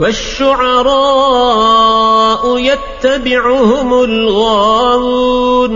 وَالشُّعَرَاءُ يَتَّبِعُهُمُ الْغَاوُونَ